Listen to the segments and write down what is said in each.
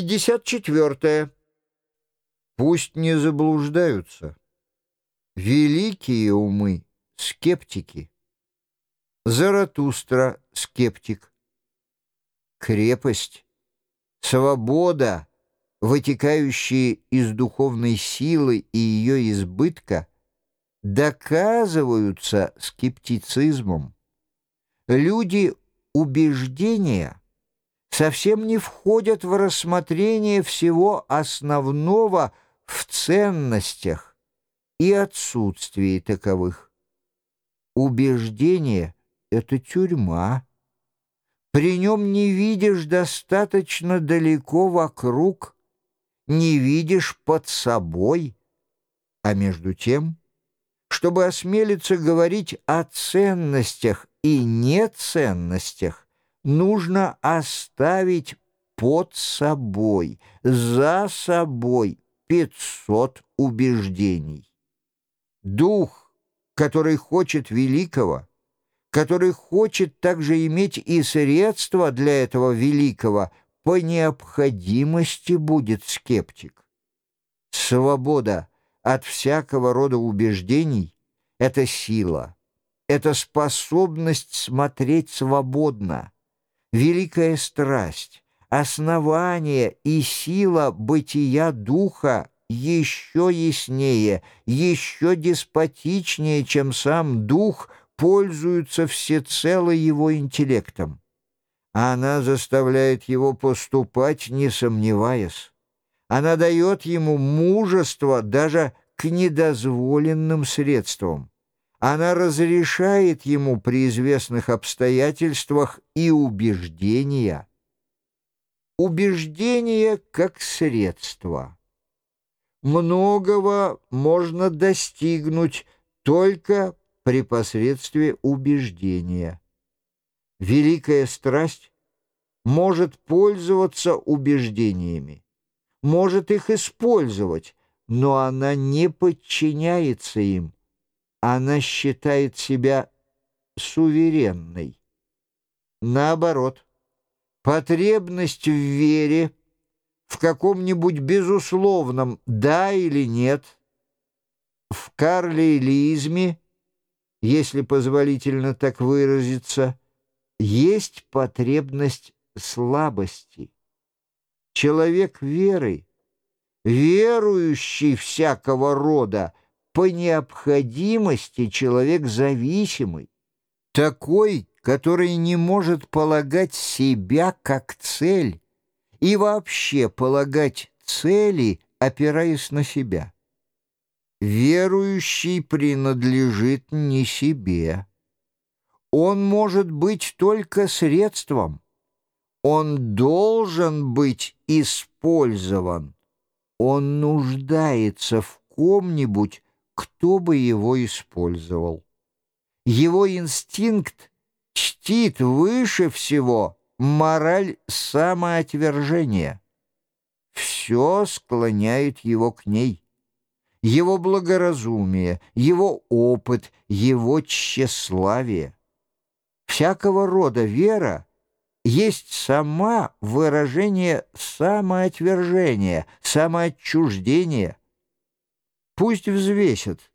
54. Пусть не заблуждаются. Великие умы — скептики. Заратустра — скептик. Крепость, свобода, вытекающие из духовной силы и ее избытка, доказываются скептицизмом. Люди убеждения — совсем не входят в рассмотрение всего основного в ценностях и отсутствии таковых. Убеждение — это тюрьма. При нем не видишь достаточно далеко вокруг, не видишь под собой, а между тем, чтобы осмелиться говорить о ценностях и неценностях, нужно оставить под собой, за собой 500 убеждений. Дух, который хочет великого, который хочет также иметь и средства для этого великого, по необходимости будет скептик. Свобода от всякого рода убеждений — это сила, это способность смотреть свободно, великая страсть, основание и сила бытия духа еще яснее, еще деспотичнее, чем сам дух, пользуются всецело его интеллектом. Она заставляет его поступать, не сомневаясь. Она дает ему мужество даже к недозволенным средствам. Она разрешает ему при известных обстоятельствах и убеждения. Убеждение как средство. Многого можно достигнуть только при посредстве убеждения. Великая страсть может пользоваться убеждениями, может их использовать, но она не подчиняется им она считает себя суверенной. Наоборот, потребность в вере, в каком-нибудь безусловном «да» или «нет», в карлейлизме, если позволительно так выразиться, есть потребность слабости. Человек веры, верующий всякого рода, по необходимости человек зависимый, такой, который не может полагать себя как цель и вообще полагать цели, опираясь на себя. Верующий принадлежит не себе. Он может быть только средством. Он должен быть использован. Он нуждается в ком-нибудь, кто бы его использовал. Его инстинкт чтит выше всего мораль самоотвержения. Все склоняет его к ней. Его благоразумие, его опыт, его тщеславие. Всякого рода вера есть сама выражение самоотвержения, самоотчуждения, Пусть взвесят,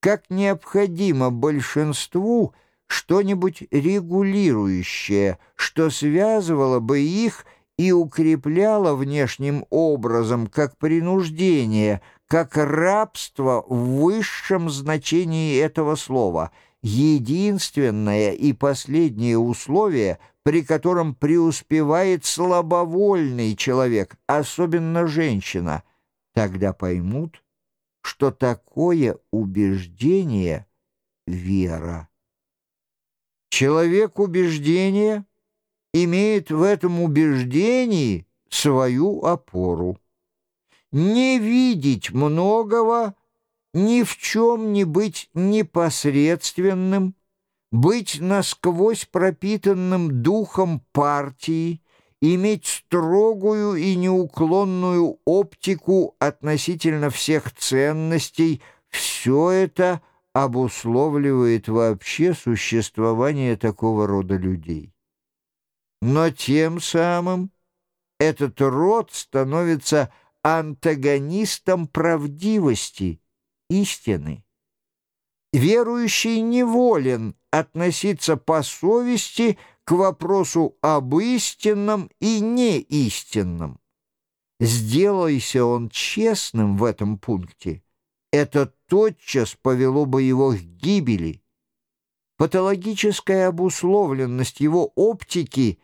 как необходимо большинству что-нибудь регулирующее, что связывало бы их и укрепляло внешним образом, как принуждение, как рабство в высшем значении этого слова, единственное и последнее условие, при котором преуспевает слабовольный человек, особенно женщина, тогда поймут, что такое убеждение — вера. Человек убеждения имеет в этом убеждении свою опору. Не видеть многого, ни в чем не быть непосредственным, быть насквозь пропитанным духом партии, иметь строгую и неуклонную оптику относительно всех ценностей, все это обусловливает вообще существование такого рода людей. Но тем самым этот род становится антагонистом правдивости, истины. Верующий неволен относиться по совести к вопросу об истинном и неистинном. Сделайся он честным в этом пункте, это тотчас повело бы его к гибели. Патологическая обусловленность его оптики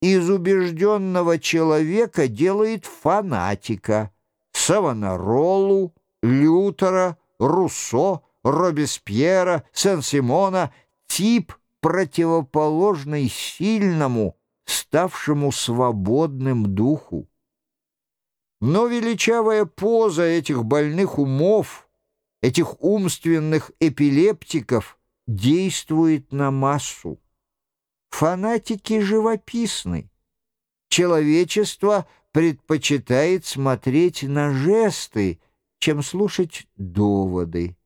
из убежденного человека делает фанатика, Савонаролу, Лютера, Руссо, Робеспьера, Сен-Симона тип противоположный сильному, ставшему свободным духу. Но величавая поза этих больных умов, этих умственных эпилептиков действует на массу. Фанатики живописны. Человечество предпочитает смотреть на жесты, чем слушать доводы.